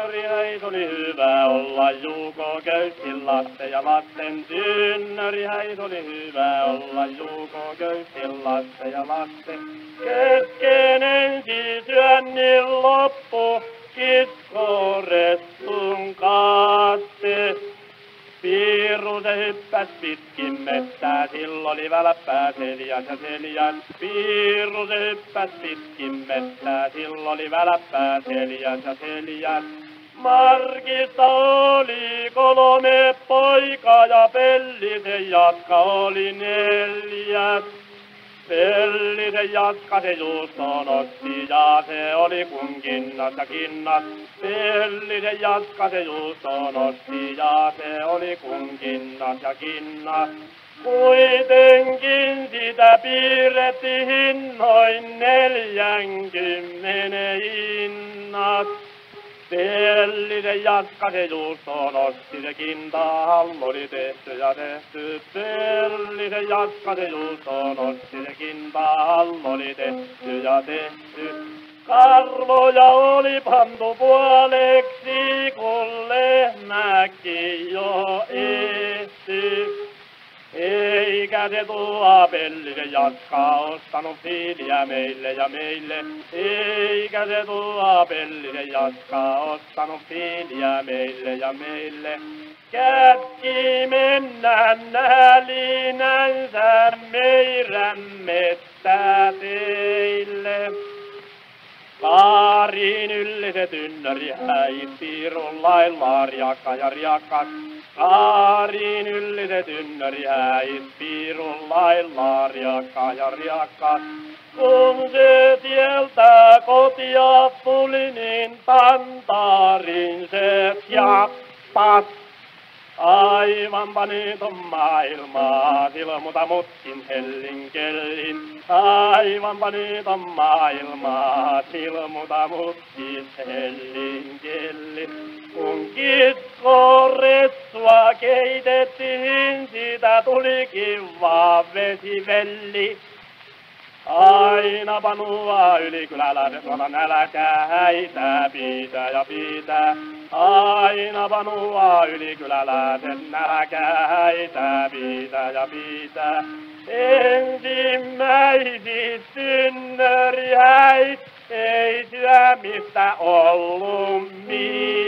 tynnöri oli hyvä olla Juuko köysi lasten ja lasten tynnöri oli hyvä olla Juuko köysi lasten ja lasten. Kesken ensi syönnin loppu kiskorettun kaatte. Piiru se hyppäs pitkin mettää, silloin oli välppää seljas ja seljas. Piiru se hyppäs pitkin mettää, silloin oli välppää seljas ja seljas. Markista oli kolme poikaa ja Pellisen jatka oli neljäs. Pellisen jatka se juustoon otti ja se oli kun kinnas ja kinnas. Pellisen jatka se juustoon otti ja se oli kun kinnas ja kinnas. Kuitenkin sitä piirrettiin noin neljänkymmenen hinnat. Pellisen jatka se juustoon otti, se kintahallo oli tehty ja tehty. Pellisen jatka se juustoon otti, se kintahallo oli tehty ja tehty. Karvoja oli pantu puoleksi, kun lehmäkin jo ehty. Eikä se tuo pellisen jatka ostanut fiiliä meille ja meille. Eikä se tuo pellisen jatka ostanut fiiliä meille ja meille. Kätki mennä näälinänsä meidän mettä teille. Kaarin yllise tynnöri häi, piirun laariakka ja riakka. Kaarin yllise tynnöri häi, piirun laariakka ja riakka. Kun se tieltä kotia tuli, niin pantaarin se jappas. Aivan paniton maailmaa, silmuta mutkin hellinkellin. Aivan paniton maailmaa, silmuta mutkin hellinkellin. Kun kiskoressua siitä tuli kiva vesivelli. Aina panua ylikyläläiset olla nälkää häitä pitää ja pitää. Aina panua ylikyläläiset nälkää häitä pitää ja pitää. Ensimmäisit synnöriäit ei syömistä ollut mitään.